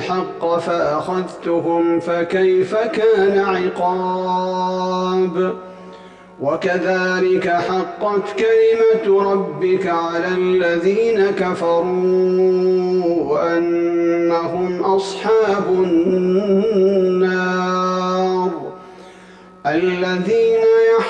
الحق فأخذتهم فكيف كان عقاب؟ وكذلك حقت كلمة ربك على الذين كفروا أنهم أصحاب النار. الذين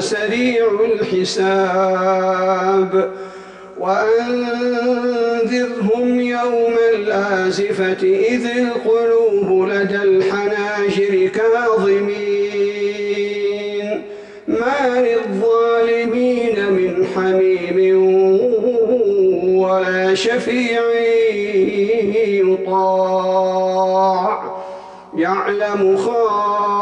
سريع الحساب. وأنذرهم يوم الآزفة إذ القلوب لدى الحناجر كاظمين. ما للظالمين من حميم ولا شفيع يطاع. يعلم خائن